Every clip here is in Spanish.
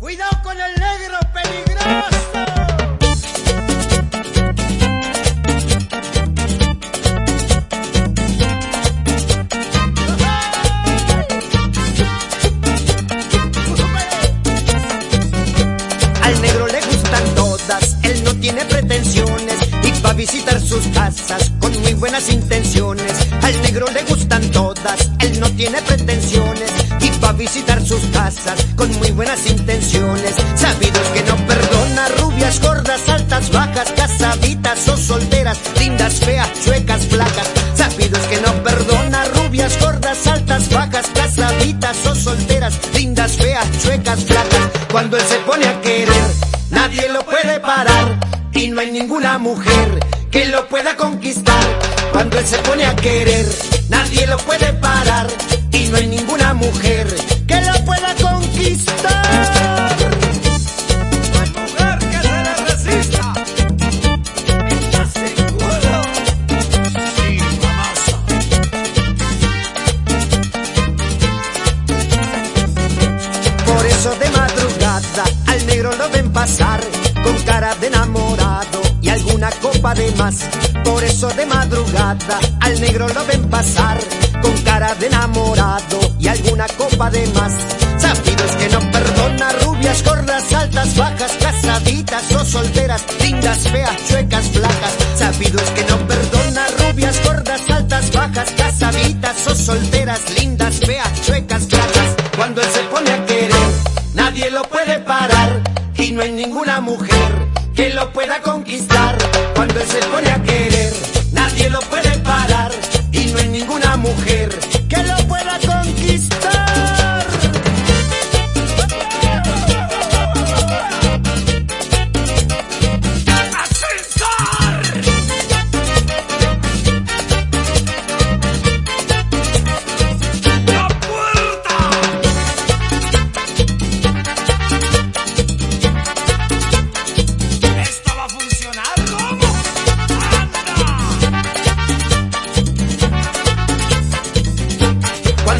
Cuidado con el negro peligroso. Al negro le gustan todas, él no tiene pretensiones y va a visitar sus casas con muy buenas intenciones. Al negro le gustan todas, él no tiene pretensiones con muy buenas intenciones. Sabidos que no perdona rubias, gordas, altas, bajas, casaditas o solteras, lindas, feas, chuecas, flacas. Sabidos que no perdona rubias, gordas, altas, bajas, casaditas o solteras, lindas, feas, chuecas, flacas. Cuando él se pone a querer, nadie lo puede parar y no hay ninguna mujer que lo pueda conquistar. Cuando él se pone a querer, nadie lo puede parar y no hay ninguna mujer eso de madrugada al negro lo ven pasar con cara de enamorado y alguna copa de más. Por eso de madrugada al negro lo ven pasar con cara de enamorado y alguna copa de más. Sabidos que no perdona rubias, gordas, altas, bajas, casaditas o solteras, lindas, feas, chuecas, flacas. Sabidos que no perdona rubias, gordas, altas, bajas, casaditas o solteras, lindas, feas, chuecas, flacas. Cuando y no hay ninguna mujer que lo pueda conquistar. Cuando él se pone a querer,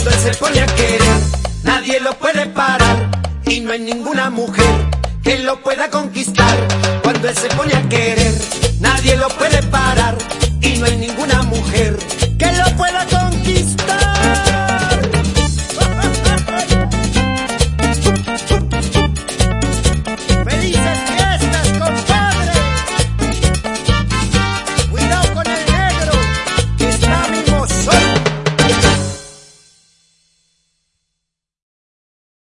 Cuando él se pone a querer, nadie lo puede parar y no hay ninguna mujer que lo pueda conquistar. Cuando él se pone a querer, nadie lo puede parar